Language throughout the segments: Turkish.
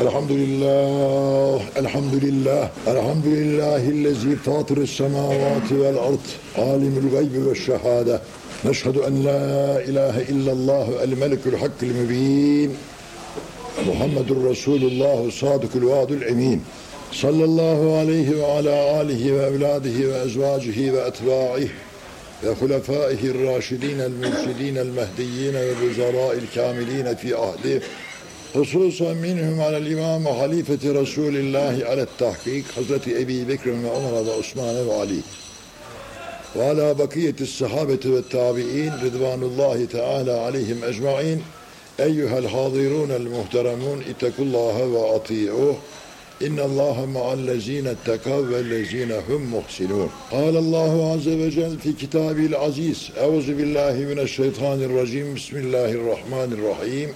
الحمد لله الحمد لله الحمد لله الذي فاطر السماوات والأرض عالم الغيب والشهادة. نشهد أن لا إله إلا الله الملك الحق المبين محمد رسول الله صادق الوعد الأمين. صلى الله عليه وعلى آله وأولاده وأزواجه وأتباعه وخلفائه الراشدين المرشدين المهديين والوزراء الكاملين في عهده خصوصا منهم على الإمام وخليفة رسول الله على التحقيق حضرة أبي بكر وعمر وعثمان وعلي. وعلى بقية الصحابة والتابعين رضوان الله تعالى عليهم أجمعين. أيها الحاضرون المحترمون اتقوا الله وأطيعوه. إن الله مع الذين اتقوا والذين هم محسنون. قال الله عز وجل في كتابه العزيز أعوذ بالله من الشيطان الرجيم. بسم الله الرحمن الرحيم.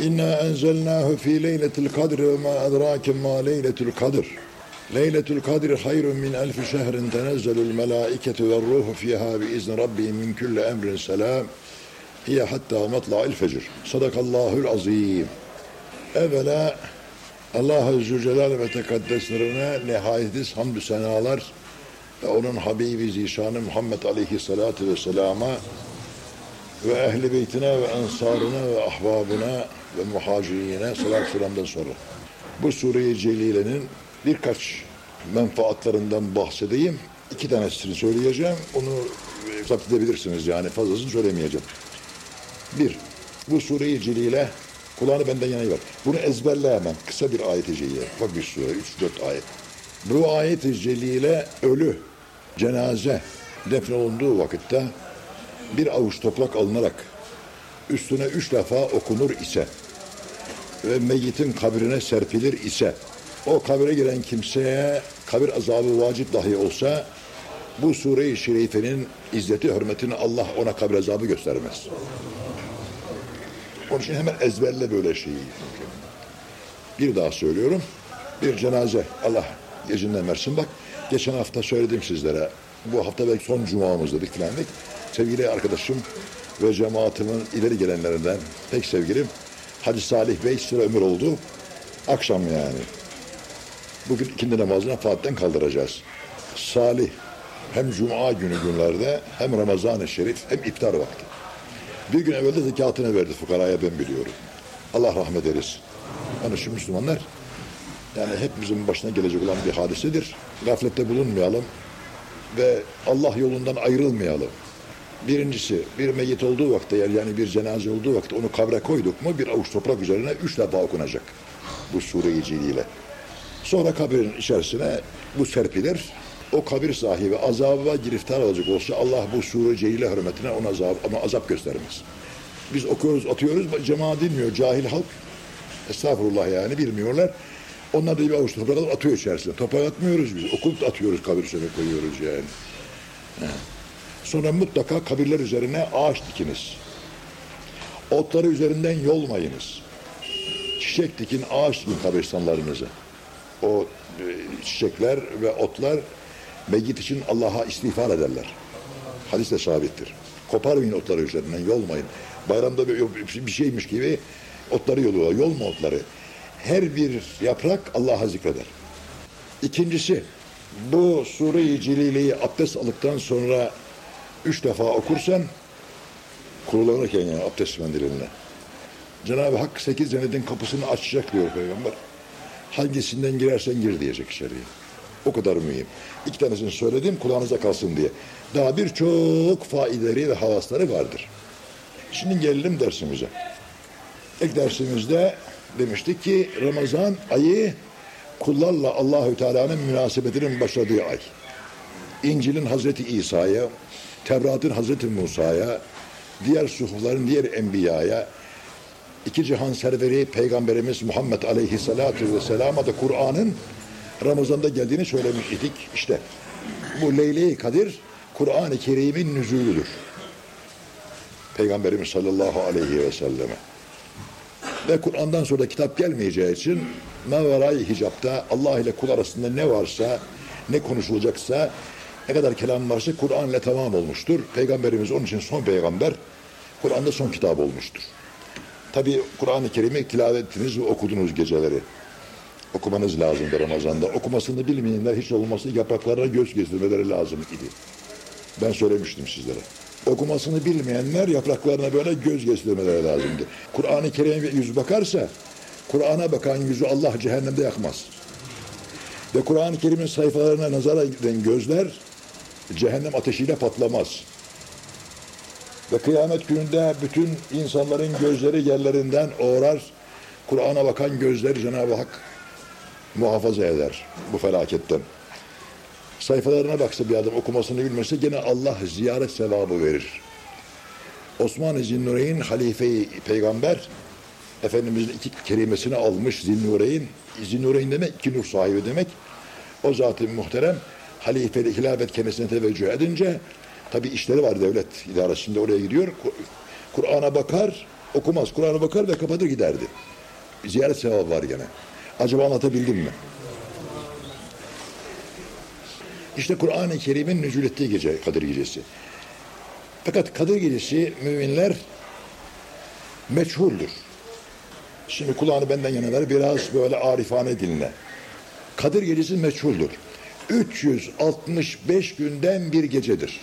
İnna enzelnahu fi leyletil kadr ve ma edrake ma leyletul kadr. Leyletul kadr hayrun min elfi şehrin tenezzelul melaiketu ve ruhu fiha bi izni rabbihim min kulli emrin selam. Hiye hatta matla'il fecr. Sadakallahul azim. Evvela Allah Azze Celal ve Tekaddeslerine nihayetsiz hamdü senalar ve onun Habibi Zişanı Muhammed Aleyhisselatü Vesselam'a ve ehli beytine ve ensarına ve ahbabına ve muhacirine salat selamdan sonra bu Sure-i Celile'nin birkaç menfaatlarından bahsedeyim. İki tanesini söyleyeceğim. Onu zapt edebilirsiniz yani fazlasını söylemeyeceğim. Bir, bu Sure-i Celile kulağını benden yana ver. Bunu ezberle hemen. Kısa bir ayet-i celile. Bak bir sure, üç dört ayet. Bu ayet-i celile ölü, cenaze defnolunduğu vakitte bir avuç toprak alınarak üstüne üç defa okunur ise ve meyyitin kabrine serpilir ise o kabre giren kimseye kabir azabı vacip dahi olsa bu sure-i şerifenin izzeti hürmetini Allah ona kabir azabı göstermez. Onun için hemen ezberle böyle şeyi. Bir daha söylüyorum. Bir cenaze Allah gecinden versin bak. Geçen hafta söyledim sizlere. Bu hafta belki son cumamız dedik. Sevgili arkadaşım ve cemaatimin ileri gelenlerinden pek sevgilim Hacı Salih Bey sıra ömür oldu. Akşam yani. Bugün ikindi namazına Fatih'ten kaldıracağız. Salih hem Cuma günü günlerde hem Ramazan-ı Şerif hem iftar vakti. Bir gün evvel de zekatını verdi fukaraya ben biliyorum. Allah rahmet eylesin. Yani şu Müslümanlar yani hepimizin başına gelecek olan bir hadisedir. Gaflette bulunmayalım ve Allah yolundan ayrılmayalım. Birincisi bir meyyit olduğu vakte yani bir cenaze olduğu vakte onu kabre koyduk mu bir avuç toprak üzerine üç defa okunacak bu sure-i. Sonra kabrin içerisine bu serpilir. O kabir sahibi azaba giriftar olacak olsa Allah bu sure celile hürmetine ona azap, ama azap göstermez. Biz okuyoruz, atıyoruz, cemaat dinmiyor, cahil halk. Estağfurullah yani bilmiyorlar. Onlar da bir avuç toprak atıyor içerisine. Toprak atmıyoruz biz, okulup atıyoruz kabir üzerine koyuyoruz yani. Sonra mutlaka kabirler üzerine ağaç dikiniz. Otları üzerinden yolmayınız. Çiçek dikin, ağaç dikin kabristanlarınızı. O e, çiçekler ve otlar meyyit için Allah'a istiğfar ederler. Hadis de sabittir. Koparmayın otları üzerinden, yolmayın. Bayramda bir, şeymiş gibi otları yoluyorlar. Yolma otları. Her bir yaprak Allah'a zikreder. İkincisi, bu Sure-i Celile'yi abdest aldıktan sonra üç defa okursan kurulanırken yani abdest mendiline Cenab-ı Hak sekiz cennetin kapısını açacak diyor Peygamber. Hangisinden girersen gir diyecek içeriye. O kadar mühim. İki tanesini söyledim kulağınıza kalsın diye. Daha birçok faideleri ve havasları vardır. Şimdi gelelim dersimize. İlk dersimizde demiştik ki Ramazan ayı kullarla Allahü Teala'nın münasebetinin başladığı ay. İncil'in Hazreti İsa'ya, Tevrat'ın Hazreti Musa'ya, diğer suhufların diğer enbiyaya, iki cihan serveri Peygamberimiz Muhammed Aleyhisselatü Vesselam'a da Kur'an'ın Ramazan'da geldiğini söylemiş idik. İşte bu Leyle-i Kadir Kur'an-ı Kerim'in nüzulüdür. Peygamberimiz sallallahu aleyhi ve selleme. Ve Kur'an'dan sonra kitap gelmeyeceği için Maveray hicapta Allah ile kul arasında ne varsa, ne konuşulacaksa, ne kadar kelam varsa Kur'an ile tamam olmuştur. Peygamberimiz onun için son peygamber, Kur'an'da son kitap olmuştur. Tabi Kur'an-ı Kerim'i tilavet ettiniz ve okudunuz geceleri. okumanız lazımdı Ramazan'da. Okumasını bilmeyenler hiç olmazsa yapraklarına göz gezdirmeleri lazım idi. Ben söylemiştim sizlere. Okumasını bilmeyenler yapraklarına böyle göz gezdirmeleri lazımdı. Kur'an-ı Kerim'e yüz bakarsa Kur'an'a bakan yüzü Allah cehennemde yakmaz. Ve Kur'an-ı Kerim'in sayfalarına nazara giden gözler cehennem ateşiyle patlamaz. Ve kıyamet gününde bütün insanların gözleri yerlerinden uğrar. Kur'an'a bakan gözleri Cenab-ı Hak muhafaza eder bu felaketten. Sayfalarına baksa bir adam okumasını bilmese gene Allah ziyaret sevabı verir. Osman-ı Zinnureyn halife-i peygamber Efendimizin iki kelimesini almış Zinnureyn. Zinnureyn demek iki nur sahibi demek. O zat-ı muhterem halifeli hilafet kendisine teveccüh edince tabi işleri var devlet idaresinde oraya gidiyor. Kur'an'a bakar, okumaz. Kur'an'a bakar ve kapatır giderdi. Ziyaret sevabı var gene. Acaba anlatabildim mi? İşte Kur'an-ı Kerim'in nüzul ettiği gece Kadir Gecesi. Fakat Kadir Gecesi müminler meçhuldür. Şimdi kulağını benden yana ver biraz böyle arifane dinle. Kadir Gecesi meçhuldür. 365 günden bir gecedir.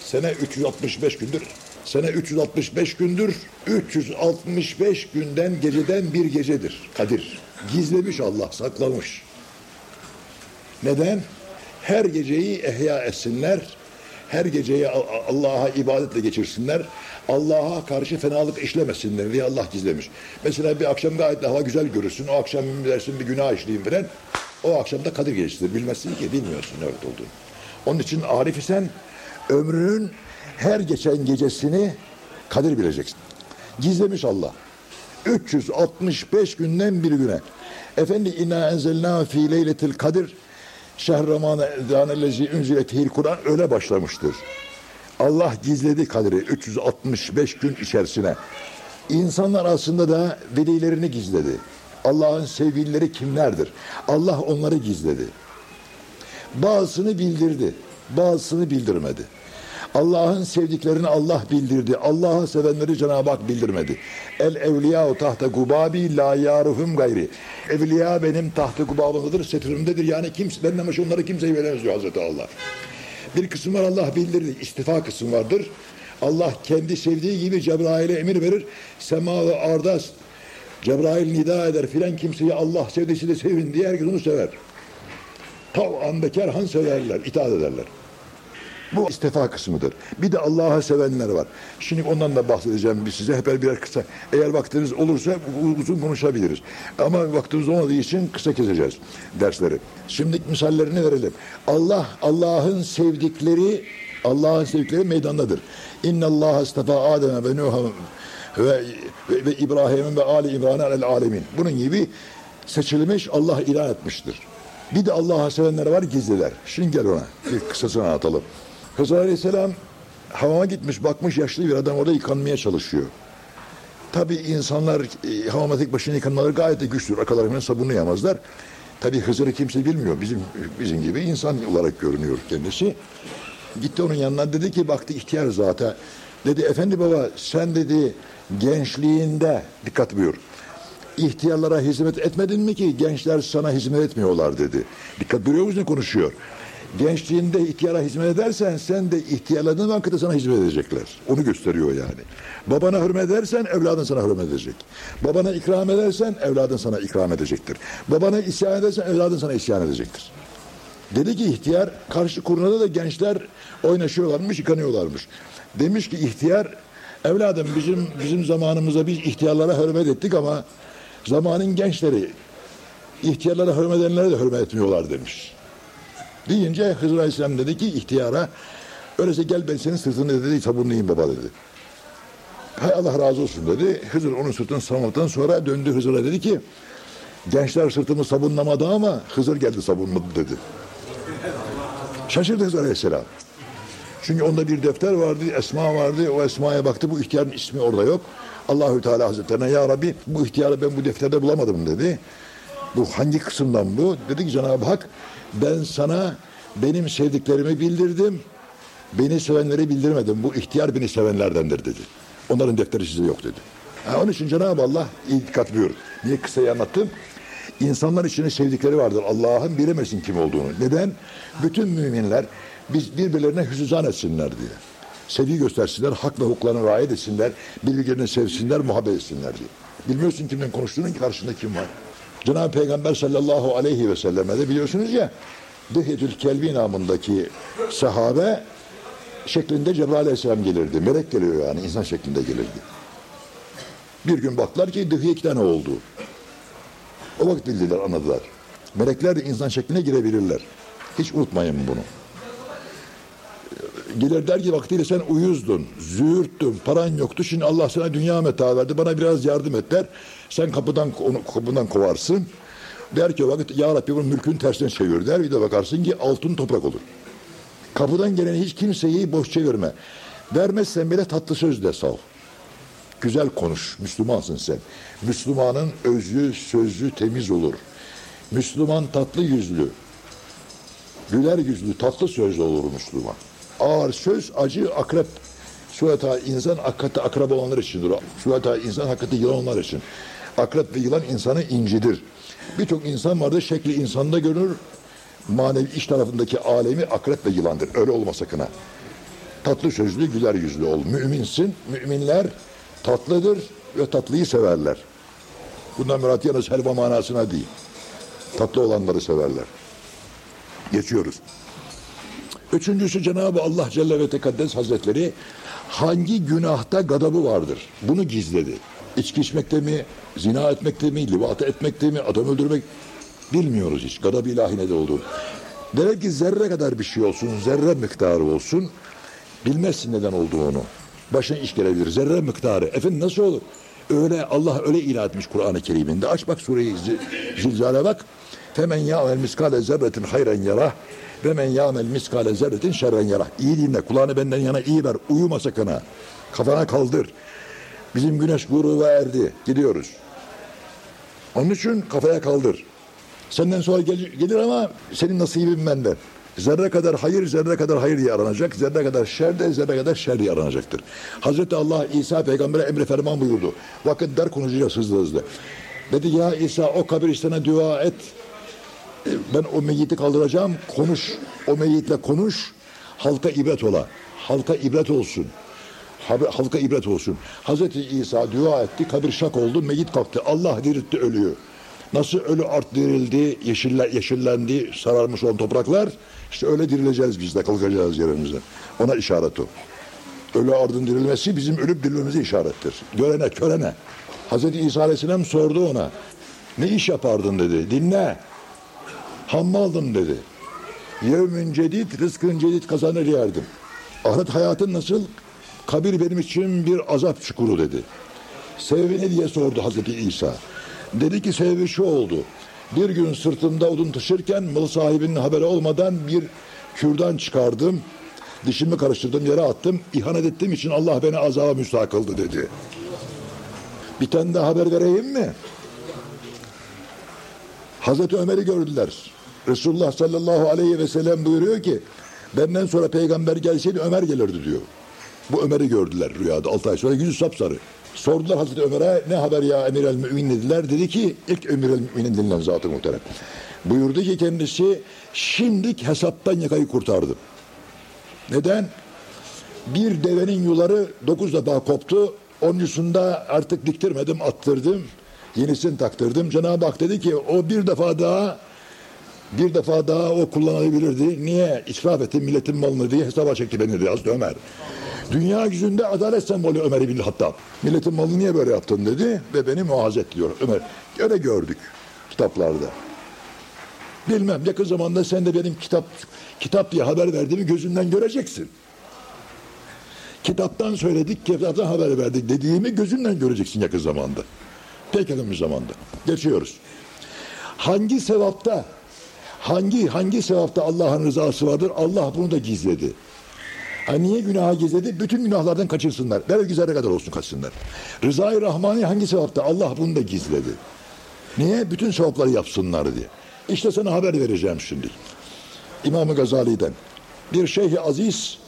Sene 365 gündür. Sene 365 gündür. 365 günden geceden bir gecedir. Kadir. Gizlemiş Allah, saklamış. Neden? Her geceyi ehya etsinler. Her geceyi Allah'a ibadetle geçirsinler. Allah'a karşı fenalık işlemesinler diye Allah gizlemiş. Mesela bir akşam gayet hava güzel görürsün. O akşam dersin bir günah işleyeyim falan. O akşam da Kadir Gecesi'dir. Bilmezsin ki bilmiyorsun evet olduğunu. Onun için Arif sen ömrünün her geçen gecesini Kadir bileceksin. Gizlemiş Allah. 365 günden bir güne. Efendi inna enzelna fi leyletil kadir şehr ramanellezi ünziletihil Kur'an öyle başlamıştır. Allah gizledi Kadir'i 365 gün içerisine. İnsanlar aslında da velilerini gizledi. Allah'ın sevgilileri kimlerdir? Allah onları gizledi. Bazısını bildirdi, bazısını bildirmedi. Allah'ın sevdiklerini Allah bildirdi. Allah'ı sevenleri Cenab-ı Hak bildirmedi. El evliya tahta gubabi la yaruhum gayri. Evliya benim tahta gubabımdadır, setrimdedir. Yani kimse benden başka onları kimseye veremez diyor Hazreti Allah. Bir kısım var Allah bildirdi. İstifa kısım vardır. Allah kendi sevdiği gibi Cebrail'e emir verir. Sema ve arda Cebrail nida eder filan kimseyi Allah sevdisi de sevin diye herkes onu sever. Tav'an bekerhan severler, itaat ederler. Bu istifa kısmıdır. Bir de Allah'a sevenler var. Şimdi ondan da bahsedeceğim bir size. Hep birer kısa. Eğer vaktiniz olursa uzun konuşabiliriz. Ama vaktimiz olmadığı için kısa keseceğiz dersleri. Şimdi misallerini verelim. Allah, Allah'ın sevdikleri, Allah'ın sevdikleri meydandadır. İnna Allah istafa Adem'e ve Nuh'a ve, ve, ve İbrahim'in ve Ali İmran'e alel alemin. Bunun gibi seçilmiş Allah ilan etmiştir. Bir de Allah'a sevenler var gizliler. Şimdi gel ona. Bir kısasını anlatalım. Hızır Aleyhisselam hamama gitmiş bakmış yaşlı bir adam orada yıkanmaya çalışıyor. Tabi insanlar e, hamama tek başına yıkanmaları gayet de güçtür. Akalarından sabunlayamazlar. Tabi Hızır'ı kimse bilmiyor. Bizim bizim gibi insan olarak görünüyor kendisi. Gitti onun yanına dedi ki baktı ihtiyar zata. Dedi efendi baba sen dedi gençliğinde dikkat buyur. İhtiyarlara hizmet etmedin mi ki gençler sana hizmet etmiyorlar dedi. Dikkat buyuruyor musun konuşuyor. Gençliğinde ihtiyara hizmet edersen sen de ihtiyarladığın vakitte sana hizmet edecekler. Onu gösteriyor yani. Babana hürmet edersen evladın sana hürmet edecek. Babana ikram edersen evladın sana ikram edecektir. Babana isyan edersen evladın sana isyan edecektir. Dedi ki ihtiyar karşı kurnada da gençler oynaşıyorlarmış, yıkanıyorlarmış. Demiş ki ihtiyar evladım bizim bizim zamanımızda biz ihtiyarlara hürmet ettik ama zamanın gençleri ihtiyarlara hürmet edenlere de hürmet etmiyorlar demiş. Deyince Hızır Aleyhisselam dedi ki ihtiyara öyleyse gel ben senin sırtını dedi sabunlayayım baba dedi. Hay Allah razı olsun dedi. Hızır onun sırtını sabunladıktan sonra döndü Hızır'a dedi ki gençler sırtımı sabunlamadı ama Hızır geldi sabunladı dedi. Şaşırdı Hızır Aleyhisselam. Çünkü onda bir defter vardı, esma vardı. O esmaya baktı. Bu ihtiyarın ismi orada yok. Allahü Teala Hazretlerine ya Rabbi bu ihtiyarı ben bu defterde bulamadım dedi. Bu hangi kısımdan bu? Dedi ki Cenab-ı Hak ben sana benim sevdiklerimi bildirdim. Beni sevenleri bildirmedim. Bu ihtiyar beni sevenlerdendir dedi. Onların defteri size yok dedi. Ha, onun için Cenab-ı Allah dikkat buyur. Niye kısayı anlattım? İnsanlar içinde sevdikleri vardır. Allah'ın bilemesin kim olduğunu. Neden? Bütün müminler biz birbirlerine hüsnüzan etsinler diye. Sevgi göstersinler, hak ve hukuklarına riayet etsinler, birbirlerini sevsinler, muhabbet etsinler diye. Bilmiyorsun kimden konuştuğunun ki karşında kim var. Cenab-ı Peygamber sallallahu aleyhi ve selleme de biliyorsunuz ya, Dıhyetül Kelbi namındaki sahabe şeklinde Cebrail aleyhisselam gelirdi. Melek geliyor yani, insan şeklinde gelirdi. Bir gün baktılar ki Dıhye iki tane oldu. O vakit bildiler, anladılar. Melekler de insan şekline girebilirler. Hiç unutmayın bunu. Gelir der ki vaktiyle sen uyuzdun, züğürttün, paran yoktu. Şimdi Allah sana dünya meta verdi. Bana biraz yardım et der. Sen kapıdan onu kapıdan kovarsın. Der ki vakit ya Rabbi bunun mülkün tersine çevir der. Bir de bakarsın ki altın toprak olur. Kapıdan gelen hiç kimseyi boş çevirme. Vermezsen bile tatlı sözle sal. Güzel konuş. Müslümansın sen. Müslümanın özü, sözü temiz olur. Müslüman tatlı yüzlü. Güler yüzlü, tatlı sözlü olur Müslüman. Ağır söz, acı, akrep. Sueta insan hakikaten akrep olanlar içindir. Sueta insan hakikaten yılan olanlar için. Akrep ve yılan insanı incidir. Birçok insan vardır şekli insanda görünür. Manevi iş tarafındaki alemi akrep ve yılandır. Öyle olma sakın ha. Tatlı sözlü, güler yüzlü ol. Müminsin. Müminler tatlıdır ve tatlıyı severler. Bundan murat yalnız helva manasına değil. Tatlı olanları severler. Geçiyoruz. Üçüncüsü Cenab-ı Allah Celle ve Tekaddes Hazretleri hangi günahta gadabı vardır? Bunu gizledi. İçki içmekte mi, zina etmekte mi, livat etmekte mi, adam öldürmek bilmiyoruz hiç. Gadab-ı ilahi ne de olduğunu. Demek ki zerre kadar bir şey olsun, zerre miktarı olsun, bilmezsin neden olduğunu. Başına iş gelebilir, zerre miktarı. Efendim nasıl olur? Öyle Allah öyle ilah etmiş Kur'an-ı Kerim'inde. Aç bak sureyi zilzale bak. Femen ya'mel miskale zerretin hayren yarah ve men ya'mel miskale zerretin şerren yarah. İyi dinle. Kulağını benden yana iyi ver. Uyuma sakın ha. Kafana kaldır. Bizim güneş gruba erdi. Gidiyoruz. Onun için kafaya kaldır. Senden sonra gel, gelir ama senin nasibin benden. Zerre kadar hayır, zerre kadar hayır diye aranacak. Zerre kadar şer de zerre kadar şer diye aranacaktır. Hazreti Allah İsa peygambere emre ferman buyurdu. Vakit dar konuşacağız hızlı hızlı. Dedi ya İsa o kabiristana dua et. Ben o meyyiti kaldıracağım. Konuş. O meyyitle konuş. Halka ibret ola. Halka ibret olsun. Halka ibret olsun. Hazreti İsa dua etti. Kabir şak oldu. Meyyit kalktı. Allah diriltti ölüyü. Nasıl ölü art dirildi, yeşiller, yeşillendi, sararmış olan topraklar, işte öyle dirileceğiz biz de, kalkacağız yerimizden. Ona işaret o. Ölü ardın dirilmesi bizim ölüp dirilmemize işarettir. Görene, körene. Hazreti İsa Aleyhisselam sordu ona. Ne iş yapardın dedi. Dinle. Hammaldın dedi. Yevmün cedid, rızkın cedid kazanır yerdim. Ahiret hayatın nasıl? Kabir benim için bir azap çukuru dedi. Sebebi ne diye sordu Hazreti İsa. Dedi ki sebebi şu oldu. Bir gün sırtımda odun taşırken mal sahibinin haberi olmadan bir kürdan çıkardım. Dişimi karıştırdım yere attım. İhanet ettiğim için Allah beni azaba müstahak dedi. Bir tane de haber vereyim mi? Hazreti Ömer'i gördüler. Resulullah sallallahu aleyhi ve sellem buyuruyor ki benden sonra peygamber gelseydi Ömer gelirdi diyor. Bu Ömer'i gördüler rüyada 6 ay sonra yüzü sapsarı. Sordular Hazreti Ömer'e ne haber ya emir el mümin dediler. Dedi ki ilk emir el müminin denilen zat-ı muhterem. Buyurdu ki kendisi şimdik hesaptan yakayı kurtardım. Neden? Bir devenin yuları dokuz defa koptu. Onuncusunda artık diktirmedim attırdım. Yenisini taktırdım. Cenab-ı Hak dedi ki o bir defa daha bir defa daha o kullanılabilirdi. Niye? İsraf etti milletin malını diye hesaba çekti beni diye Hazreti Ömer. Dünya yüzünde adalet sembolü Ömer bin Hattab. Milletin malını niye böyle yaptın dedi ve beni muaz diyor Ömer. Öyle gördük kitaplarda. Bilmem yakın zamanda sen de benim kitap kitap diye haber verdiğimi gözünden göreceksin. Kitaptan söyledik, kitaptan haber verdik dediğimi gözünden göreceksin yakın zamanda. Pek yakın bir zamanda. Geçiyoruz. Hangi sevapta hangi hangi sevapta Allah'ın rızası vardır? Allah bunu da gizledi. Ha niye günaha gizledi? Bütün günahlardan kaçırsınlar. Belki zerre kadar olsun kaçsınlar. Rızayı Rahmani hangi sevapta? Allah bunu da gizledi. Niye? Bütün sevapları yapsınlar diye. İşte sana haber vereceğim şimdi. İmam-ı Gazali'den. Bir şeyh aziz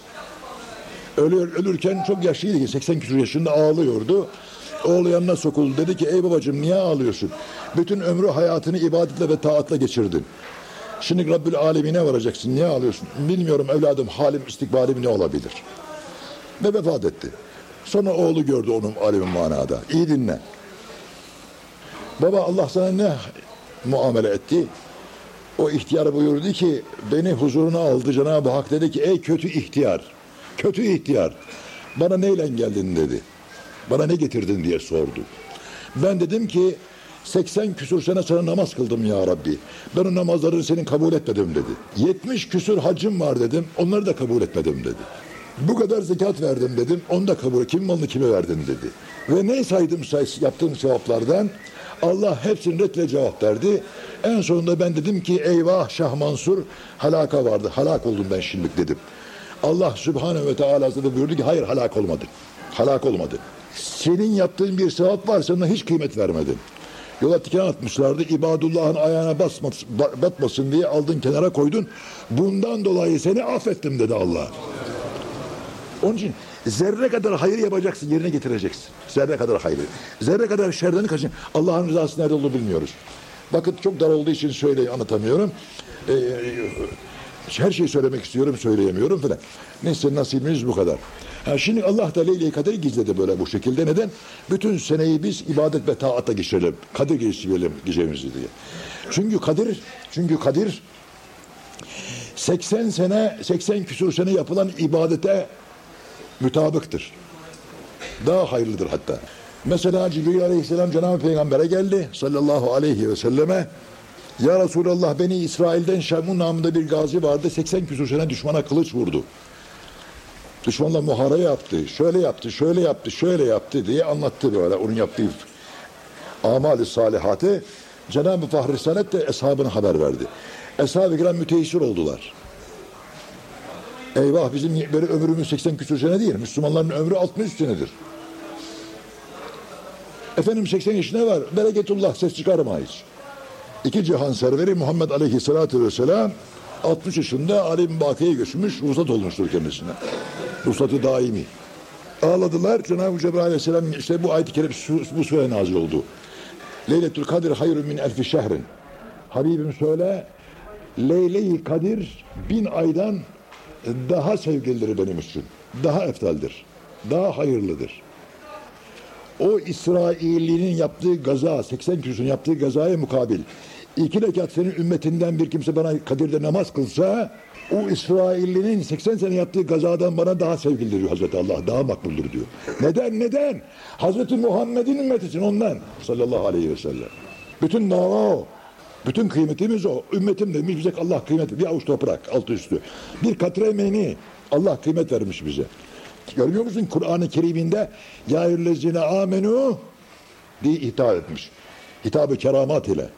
ölür, ölürken çok yaşlıydı. 80 küsur yaşında ağlıyordu. Oğlu yanına sokuldu. Dedi ki ey babacığım niye ağlıyorsun? Bütün ömrü hayatını ibadetle ve taatla geçirdin. Şimdi Rabbül Alemine varacaksın. Niye ağlıyorsun? Bilmiyorum evladım halim istikbalim ne olabilir? Ve vefat etti. Sonra oğlu gördü onun alemin manada. İyi dinle. Baba Allah sana ne muamele etti? O ihtiyar buyurdu ki beni huzuruna aldı Cenab-ı Hak dedi ki ey kötü ihtiyar. Kötü ihtiyar. Bana neyle geldin dedi. Bana ne getirdin diye sordu. Ben dedim ki 80 küsur sene sana namaz kıldım ya Rabbi. Ben o namazları senin kabul etmedim dedi. 70 küsur hacım var dedim. Onları da kabul etmedim dedi. Bu kadar zekat verdim dedim. Onu da kabul Kim malını kime verdin dedi. Ve ne saydım say yaptığım sevaplardan Allah hepsini redle cevap verdi. En sonunda ben dedim ki eyvah Şah Mansur halaka vardı. Halak oldum ben şimdilik dedim. Allah Subhanahu ve Teala Hazretleri buyurdu ki hayır halak olmadı. Halak olmadı. Senin yaptığın bir sevap var sana hiç kıymet vermedin. Yola tiken atmışlardı. İbadullah'ın ayağına basmasın, batmasın diye aldın kenara koydun. Bundan dolayı seni affettim dedi Allah. Onun için zerre kadar hayır yapacaksın, yerine getireceksin. Zerre kadar hayır. Zerre kadar şerden kaçın. Allah'ın rızası nerede olduğunu bilmiyoruz. Vakit çok dar olduğu için söyle anlatamıyorum. Ee, her şeyi söylemek istiyorum, söyleyemiyorum falan. Neyse nasibimiz bu kadar. Ha, şimdi Allah da Leyle-i Kader'i gizledi böyle bu şekilde. Neden? Bütün seneyi biz ibadet ve taatta geçirelim. Kadir geçirelim gecemizi diye. Çünkü Kadir, çünkü Kadir 80 sene, 80 küsur sene yapılan ibadete mütabıktır. Daha hayırlıdır hatta. Mesela Cibril aleyhisselam Cenab-ı Peygamber'e geldi sallallahu aleyhi ve selleme. Ya Resulallah beni İsrail'den Şamun namında bir gazi vardı. 80 küsur sene düşmana kılıç vurdu. Düşmanla muhara yaptı. Şöyle yaptı, şöyle yaptı, şöyle yaptı diye anlattı böyle. Onun yaptığı amali salihatı Cenab-ı Fahri Sanet de eshabına haber verdi. Eshab-ı kiram müteessir oldular. Eyvah bizim böyle ömrümüz 80 küsur sene değil. Müslümanların ömrü 60 senedir. Efendim 80 yaşına var. Bereketullah ses çıkarmayız. İki cihan serveri Muhammed Aleyhisselatü Vesselam 60 yaşında alim bakiyeye göçmüş, ruhsat olmuştur kendisine. Ruhsatı daimi. Ağladılar. Cenab-ı Cebrail Aleyhisselam işte bu ayet-i kerim bu sure nazil oldu. Leyletül Kadir hayrun min elfi şehrin. Habibim söyle Leyle-i Kadir bin aydan daha sevgilidir benim için. Daha eftaldir. Daha hayırlıdır. O İsrailli'nin yaptığı gaza, 80 küsün yaptığı gazaya mukabil iki rekat senin ümmetinden bir kimse bana Kadir'de namaz kılsa o İsrailli'nin 80 sene yaptığı gazadan bana daha sevgilidir diyor Hazreti Allah. Daha makbuldür diyor. Neden? Neden? Hazreti Muhammed'in ümmetisin ondan sallallahu aleyhi ve sellem. Bütün dava o. Bütün kıymetimiz o. Ümmetim demiş bize Allah kıymet bir avuç toprak altı üstü. Bir katre meni Allah kıymet vermiş bize. Görüyor musun Kur'an-ı Kerim'inde ya eyyühellezine amenu diye hitap etmiş. Hitabı keramat ile.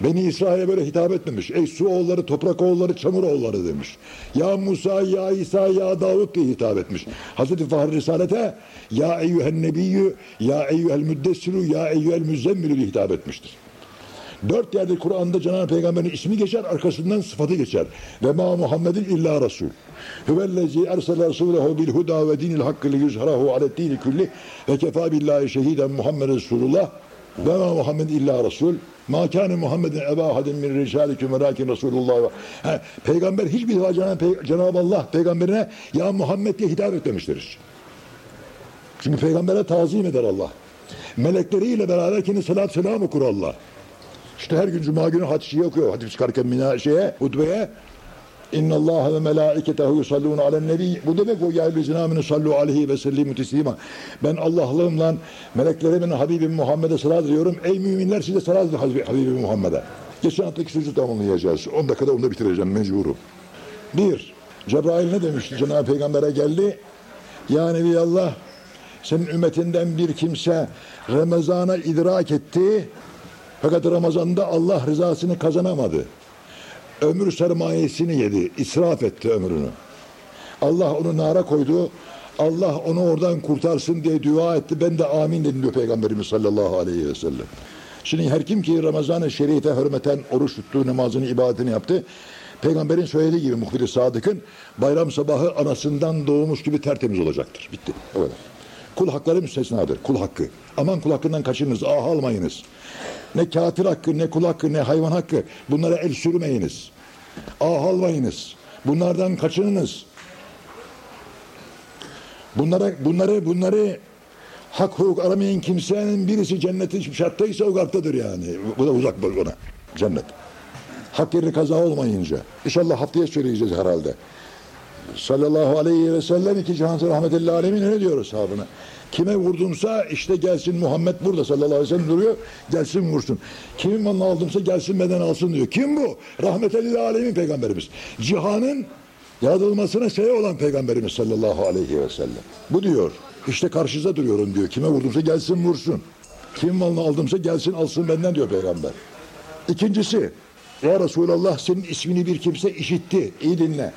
Beni İsrail'e böyle hitap etmemiş. Ey su oğulları, toprak oğulları, çamur oğulları demiş. Ya Musa, ya İsa, ya Davut diye hitap etmiş. Hazreti Fahri Risalet'e ya eyyühen nebiyyü, ya eyyühel müddessiru, ya eyyühel müzzemmilü diye hitap etmiştir. Dört yerde Kur'an'da Cenab-ı Peygamber'in ismi geçer, arkasından sıfatı geçer. Ve ma Muhammedin illa Resul. Hüvellezi ersele Resulehu bil huda ve dinil hakkı li yüzharahu aleddini külli ve kefa billahi şehiden Muhammed Resulullah ve ma Muhammed illa Resul. Ma kâne Muhammedin eba hadin min ricalikum velakin Resulullah. Peygamber hiçbir defa Cenab-ı, Cenab Allah peygamberine ya Muhammed diye hitap etmemiştir. Çünkü peygambere tazim eder Allah. Melekleriyle beraber kendi salat selam okur Allah. İşte her gün cuma günü hadisi okuyor. Hadis çıkarken mina şeye, hutbeye İnna Allah ve melaiketehu yusallun alen nebi. Bu demek o ya eyyühellezine amenu sallu aleyhi ve sellimu teslima. Ben Allah'lığımla meleklerimin Habibim Muhammed'e salat ediyorum. Ey müminler size salat edin Habibim Muhammed'e. Geçen haftaki sözü tamamlayacağız. 10 dakikada onu da bitireceğim mecburum. Bir, Cebrail ne demişti? Cenab-ı Peygamber'e geldi. Ya Nebi Allah senin ümmetinden bir kimse Ramazan'a idrak etti. Fakat Ramazan'da Allah rızasını kazanamadı. Ömür sermayesini yedi, israf etti ömrünü. Allah onu nara koydu. Allah onu oradan kurtarsın diye dua etti. Ben de amin dedim diyor Peygamberimiz sallallahu aleyhi ve sellem. Şimdi her kim ki Ramazan-ı Şerif'e hürmeten oruç tuttu, namazını, ibadetini yaptı. Peygamberin söylediği gibi muhbir-i sadıkın bayram sabahı anasından doğmuş gibi tertemiz olacaktır. Bitti. Kadar. Kul hakları müstesnadır. Kul hakkı. Aman kul hakkından kaçınız. Ah almayınız. Ne kafir hakkı, ne kul hakkı, ne hayvan hakkı. Bunlara el sürmeyiniz. Ah almayınız. Bunlardan kaçınınız. Bunlara, bunları, bunları hak hukuk aramayın kimsenin birisi cennetin şarttaysa o garptadır yani. Bu da uzak ona. Cennet. Hak yeri kaza olmayınca. İnşallah haftaya söyleyeceğiz herhalde. Sallallahu aleyhi ve sellem iki cihan rahmetullahi alemin ne diyor sahabına? Kime vurdumsa işte gelsin Muhammed burada sallallahu aleyhi ve sellem duruyor. Gelsin vursun. Kimin malını aldımsa gelsin beden alsın diyor. Kim bu? Rahmetullahi alemin peygamberimiz. Cihanın yaratılmasına sebep olan peygamberimiz sallallahu aleyhi ve sellem. Bu diyor. İşte karşınıza duruyorum diyor. Kime vurdumsa gelsin vursun. Kim malını aldımsa gelsin alsın benden diyor peygamber. İkincisi ya Resulallah senin ismini bir kimse işitti. İyi dinle.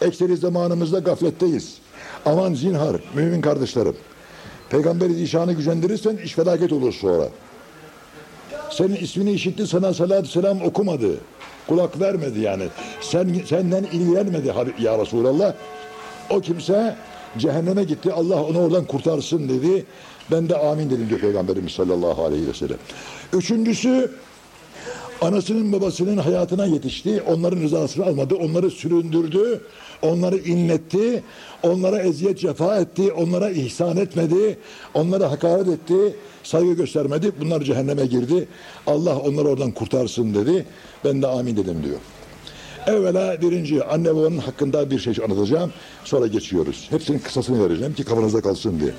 Ekseri zamanımızda gafletteyiz. Aman zinhar mümin kardeşlerim. Peygamberi zişanı gücendirirsen iş felaket olur sonra. Senin ismini işitti sana salatü selam okumadı. Kulak vermedi yani. Sen senden ilgilenmedi ya Resulallah. O kimse cehenneme gitti. Allah onu oradan kurtarsın dedi. Ben de amin dedim diyor Peygamberimiz sallallahu aleyhi ve sellem. Üçüncüsü anasının babasının hayatına yetişti. Onların rızasını almadı. Onları süründürdü. Onları inletti. Onlara eziyet cefa etti. Onlara ihsan etmedi. Onlara hakaret etti. Saygı göstermedi. Bunlar cehenneme girdi. Allah onları oradan kurtarsın dedi. Ben de amin dedim diyor. Evvela birinci anne babanın hakkında bir şey anlatacağım. Sonra geçiyoruz. Hepsinin kısasını vereceğim ki kafanızda kalsın diye.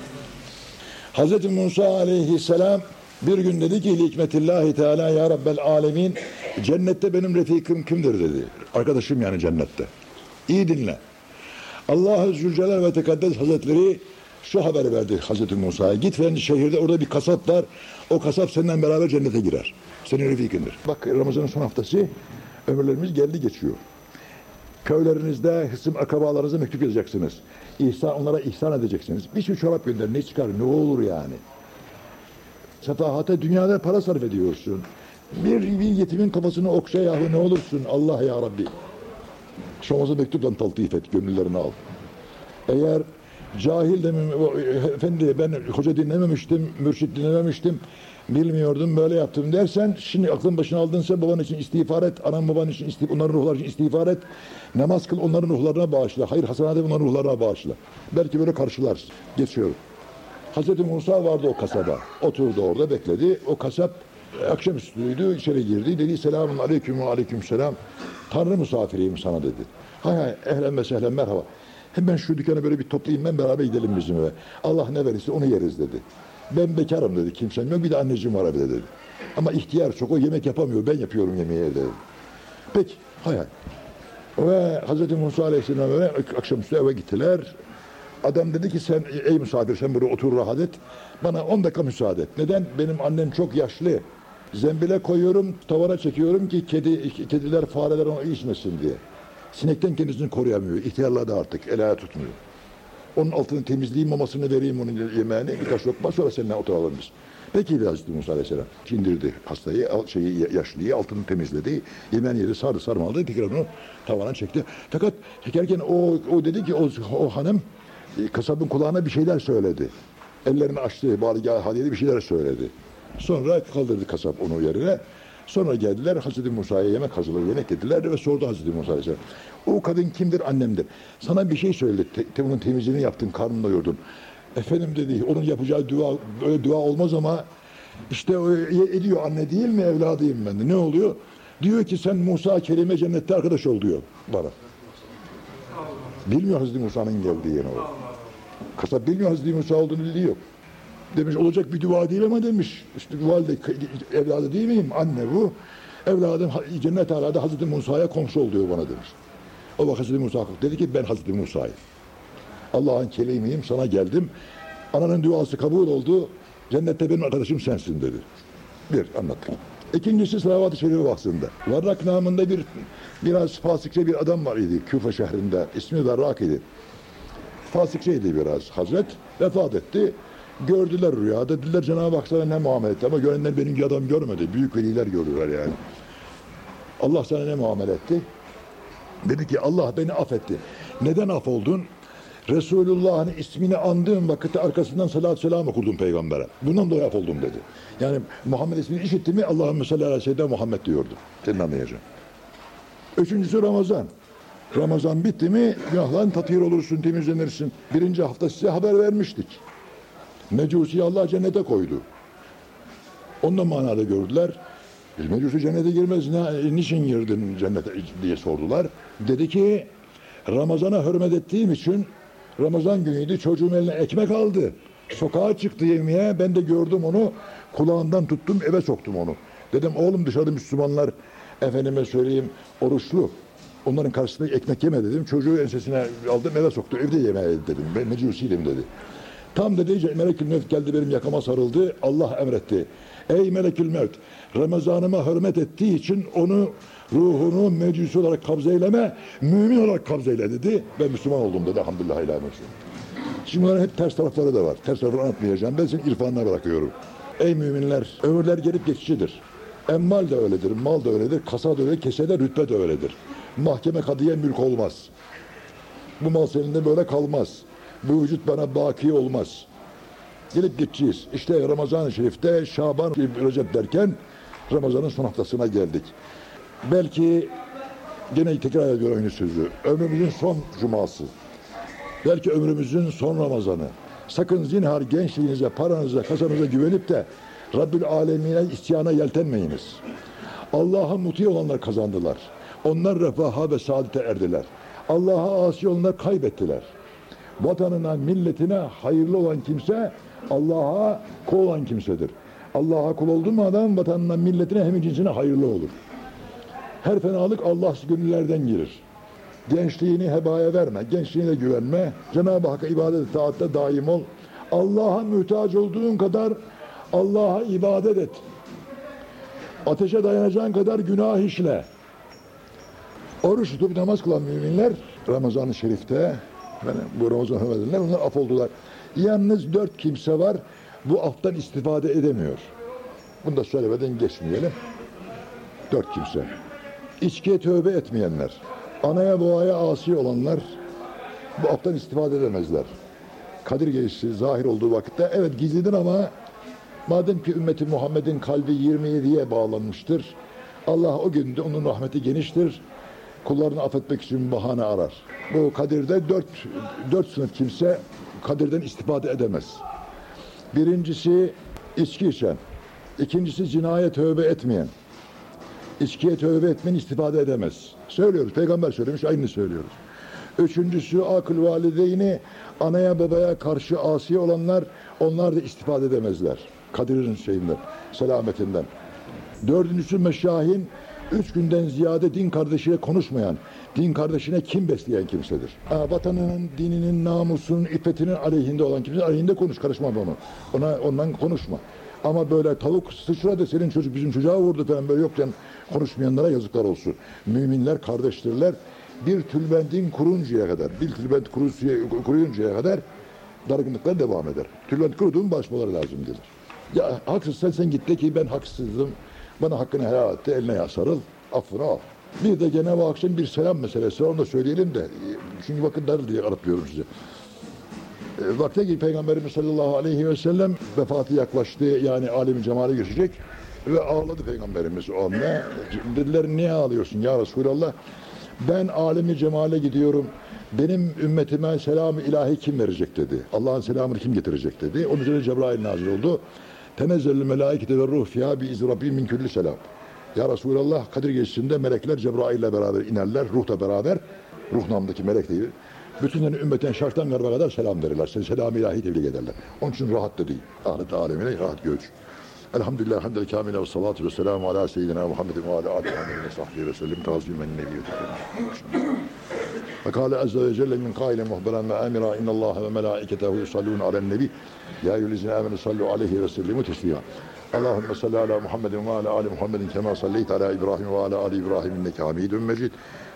Hazreti Musa aleyhisselam bir gün dedi ki hikmetillahi teala ya rabbel alemin cennette benim refikim kimdir dedi. Arkadaşım yani cennette. İyi dinle. Allah-u Zülcelal ve Tekaddes Hazretleri şu haberi verdi Hazreti Musa'ya. Git falan şehirde orada bir kasap var. O kasap seninle beraber cennete girer. Senin refikindir. Bak Ramazan'ın son haftası ömürlerimiz geldi geçiyor. Köylerinizde hısım akrabalarınıza mektup yazacaksınız. İhsan, onlara ihsan edeceksiniz. Bir sürü çorap gönder ne çıkar ne olur yani. Sefahate dünyada para sarf ediyorsun. Bir, bir yetimin kafasını okşa yahu ne olursun Allah ya Rabbi. Şomazı mektuptan taltif et, gönüllerini al. Eğer cahil de efendi ben hoca dinlememiştim, mürşit dinlememiştim, bilmiyordum böyle yaptım dersen şimdi aklın başına aldın sen baban için istiğfar et, anan baban için istiğfar, onların ruhları için istiğfar et. Namaz kıl onların ruhlarına bağışla. Hayır hasenat onların ruhlarına bağışla. Belki böyle karşılarsın. Geçiyorum. Hazreti Musa vardı o kasaba. Oturdu orada bekledi. O kasap akşamüstüydü içeri girdi. Dedi selamun aleyküm ve aleyküm selam. Tanrı misafiriyim sana dedi. Hay hay ehlen ve sehlen merhaba. Hemen şu dükkanı böyle bir toplayayım ben beraber gidelim bizim eve. Allah ne verirse onu yeriz dedi. Ben bekarım dedi kimsem yok bir de anneciğim var evde dedi. Ama ihtiyar çok o yemek yapamıyor ben yapıyorum yemeği dedi. Peki hay hay. Ve Hazreti Musa Aleyhisselam eve akşamüstü eve gittiler. Adam dedi ki sen ey misafir sen burada otur rahat et. Bana 10 dakika müsaade et. Neden? Benim annem çok yaşlı. Zembile koyuyorum, tavana çekiyorum ki kedi, kediler, fareler onu içmesin diye. Sinekten kendisini koruyamıyor. İhtiyarladı artık. El ayağı tutmuyor. Onun altını temizleyeyim, mamasını vereyim onun yemeğini. Birkaç lokma sonra seninle oturalım biz. Peki dedi Hazreti Musa Aleyhisselam. Kindirdi hastayı, şeyi, yaşlıyı, altını temizledi. Yemeğini yedi, sardı, sarmaladı. Tekrar onu tavana çekti. Fakat çekerken o, o dedi ki o, o hanım kasabın kulağına bir şeyler söyledi. Ellerini açtı, bari hadiye bir şeyler söyledi. Sonra kaldırdı kasap onu yerine. Sonra geldiler Hazreti Musa'ya yemek hazırladı, yemek dediler ve sordu Hazreti Musa. O kadın kimdir? Annemdir. Sana bir şey söyledi. Te, te, onun temizliğini yaptın, karnını doyurdun. Efendim dedi, onun yapacağı dua, böyle dua olmaz ama işte ediyor anne değil mi evladıyım ben de. Ne oluyor? Diyor ki sen Musa kelime cennette arkadaş ol diyor bana. Bilmiyor Hazreti Musa'nın geldiğini o. Kasap bilmiyor Hazreti Musa olduğunu bildiği yok. Demiş olacak bir dua değil ama demiş. İşte valide evladı değil miyim? Anne bu. Evladım cennet alada Hazreti Musa'ya komşu ol diyor bana demiş. O vakit Hazreti Musa dedi ki ben Hazreti Musa'yım. Allah'ın kelimiyim sana geldim. Ananın duası kabul oldu. Cennette benim arkadaşım sensin dedi. Bir anlattık. İkincisi salavat-ı şerife bahsinde. Varrak namında bir biraz fasikçe bir adam var idi Küfe şehrinde. İsmi Varrak idi. Fasikçeydi biraz Hazret. Vefat etti. Gördüler rüyada. Dediler Cenab-ı Hak ne muamele etti. Ama görenler benim adam görmedi. Büyük veliler görüyorlar yani. Allah sana ne muamele etti? Dedi ki Allah beni affetti. Neden af oldun? Resulullah'ın ismini andığım vakitte arkasından salat selam okurdum peygambere. Bundan dolayı oldum dedi. Yani Muhammed ismini işitti mi Allahümme salli Muhammed diyordu. Senin anlayacaksın. Üçüncüsü Ramazan. Ramazan bitti mi günahların tatir olursun, temizlenirsin. Birinci hafta size haber vermiştik. Mecusi Allah cennete koydu. Ondan manada gördüler. "E, Mecusi cennete girmez, ne, niçin girdin cennete diye sordular. Dedi ki Ramazan'a hürmet ettiğim için Ramazan günüydü çocuğum eline ekmek aldı. Sokağa çıktı yemeye ben de gördüm onu kulağından tuttum eve soktum onu. Dedim oğlum dışarıda Müslümanlar efendime söyleyeyim oruçlu. Onların karşısında ekmek yeme dedim. Çocuğu ensesine aldım eve soktu. Evde yeme dedim. Ben mecusiydim dedi. Tam dedi Melekül Mevt geldi benim yakama sarıldı. Allah emretti. Ey Melekül Mevt Ramazanıma hürmet ettiği için onu ruhunu mecusi olarak kabzeyleme, mümin olarak kabzeyle dedi. Ben Müslüman oldum dedi. Elhamdülillah olsun. Şimdi bunların hep ters tarafları da var. Ters tarafları anlatmayacağım. Ben senin irfanına bırakıyorum. Ey müminler, ömürler gelip geçicidir. Emmal de öyledir, mal da öyledir, kasa da öyledir, kese de rütbe de öyledir. Mahkeme kadıya mülk olmaz. Bu mal seninle böyle kalmaz. Bu vücut bana baki olmaz. Gelip gideceğiz. İşte Ramazan-ı Şerif'te Şaban, Recep derken Ramazan'ın son haftasına geldik. Belki gene tekrar ediyor aynı sözü. Ömrümüzün son cuması. Belki ömrümüzün son Ramazanı. Sakın zinhar gençliğinize, paranıza, kasanıza güvenip de Rabbül Alemine isyana yeltenmeyiniz. Allah'a muti olanlar kazandılar. Onlar refaha ve saadete erdiler. Allah'a asi olanlar kaybettiler. Vatanına, milletine hayırlı olan kimse Allah'a kul olan kimsedir. Allah'a kul oldu mu adam vatanına, milletine hem cinsine hayırlı olur. Her fenalık Allah gönüllerden girir. Gençliğini hebaya verme, gençliğine güvenme. Cenab-ı Hakk'a ibadet taatte daim ol. Allah'a muhtaç olduğun kadar Allah'a ibadet et. Ateşe dayanacağın kadar günah işle. Oruç tutup namaz kılan müminler Ramazan-ı Şerif'te yani bu Ramazan hürmedenler onlar af oldular. Yalnız dört kimse var bu aftan istifade edemiyor. Bunu da söylemeden geçmeyelim. Dört kimse. İçkiye tövbe etmeyenler, anaya babaya asi olanlar bu aftan istifade edemezler. Kadir gecesi zahir olduğu vakitte evet gizlidir ama madem ki ümmeti Muhammed'in kalbi 27'ye bağlanmıştır. Allah o günde onun rahmeti geniştir. Kullarını affetmek için bahane arar. Bu Kadir'de dört, dört sınıf kimse Kadir'den istifade edemez. Birincisi içki içen. ikincisi cinayet tövbe etmeyen. İçkiye tövbe etmeyen istifade edemez. Söylüyoruz. Peygamber söylemiş. Aynı söylüyoruz. Üçüncüsü akıl valideyni anaya babaya karşı asi olanlar onlar da istifade edemezler. Kadir'in şeyinden, selametinden. Dördüncüsü meşahin üç günden ziyade din kardeşiyle konuşmayan, din kardeşine kim besleyen kimsedir. Vatanının, dininin, namusunun, iffetinin aleyhinde olan kimse aleyhinde konuş, karışma onu. Ona, ondan konuşma. Ama böyle tavuk sıçradı senin çocuk bizim çocuğa vurdu falan böyle yokken konuşmayanlara yazıklar olsun. Müminler kardeştirler. Bir tülbentin kuruncaya kadar, bir tülbent kuruyuncaya kadar dargınlıklar devam eder. Tülbent kuruduğun başmaları lazım gelir. Ya haksızsan sen git de ki ben haksızdım. Bana hakkını helal etti, eline ya sarıl, affını al. Bir de gene bu akşam bir selam meselesi onu da söyleyelim de. Çünkü vakit dar diye aratlıyorum size. Vakte ki Peygamberimiz sallallahu aleyhi ve sellem vefatı yaklaştı. Yani alemi cemale geçecek. Ve ağladı Peygamberimiz o anda. Dediler niye ağlıyorsun ya Resulallah? Ben alemi cemale gidiyorum. Benim ümmetime selamı ilahi kim verecek dedi. Allah'ın selamını kim getirecek dedi. Onun üzerine Cebrail nazil oldu. Tenezzelü melaikete ve ruh fiyâ bi izni Rabbi min külli selam. Ya Resulallah Kadir Gecesi'nde melekler Cebrail ile beraber inerler. Ruhla beraber. Ruh namındaki melek değil. Bütünlerin ümmetin şarttan garba kadar selam verirler. Seni selam ilahi tebrik ederler. Onun için rahat da değil. Ahiret alemine rahat göç. Elhamdülillah hamdel kamile ve salatu ve selamu ala seyyidina Muhammedin ve ala alihi ve sahbihi ve sellem tazimen nebiyyü فقال عز وجل من قائل مخبرا وآمرا إن الله وملائكته يصلون على النبي يا أيها الذين آمنوا صلوا عليه وسلموا تسليما اللهم صل على محمد وعلى آل محمد كما صليت على إبراهيم وعلى آل إبراهيم إنك حميد مجيد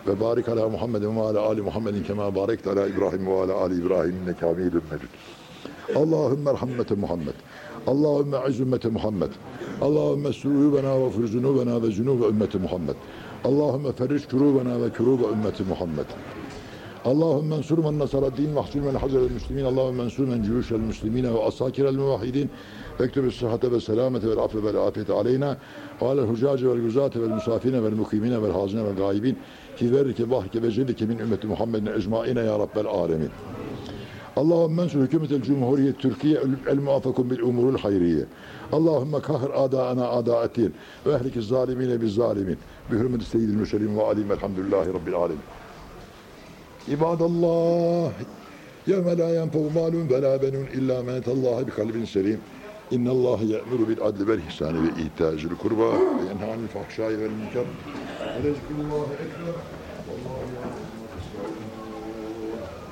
ve barik ala Muhammedin ve ala ali Muhammedin kema barek ala İbrahim ve ala ali İbrahim inneke hamidun mecid. Allahümme rahmete Muhammed. Allahümme aziz ümmete Muhammed. Allahümme sürübena ve fürzunubena ve zunube ümmeti Muhammed. Allahümme ferriş kurubena ve kurube ümmeti Muhammed. Allahum mensur men nasara din mahsul men hazel müslimin Allahum mensur men cürüşel müslimine ve asakirel muvahhidin Ektübü sıhhate ve selamete ve affe ve afiyete aleyna ve alel hucace vel güzate vel musafine vel mukimine vel hazine vel gaibin fi hiverrike vahke ve cedike min ümmeti Muhammedin ecmaine ya rabbel alemin Allahum mensur hükümetel cumhuriyet Türkiye el muafakun bil umurul hayriye. Allahümme kahır adaana adaatin ve ehlike zalimine biz zalimin bi hürmeti seyyidil mürselin ve alim elhamdülillahi rabbil alemin İbadallah yevme la yenfeu malun ve la benun illa men etallaha bi kalbin selim. İnna Allah ya'muru bil adli vel ihsani ve ita'zil kurba ve yenha anil fahşai vel münker. Ve rezkullah ekber.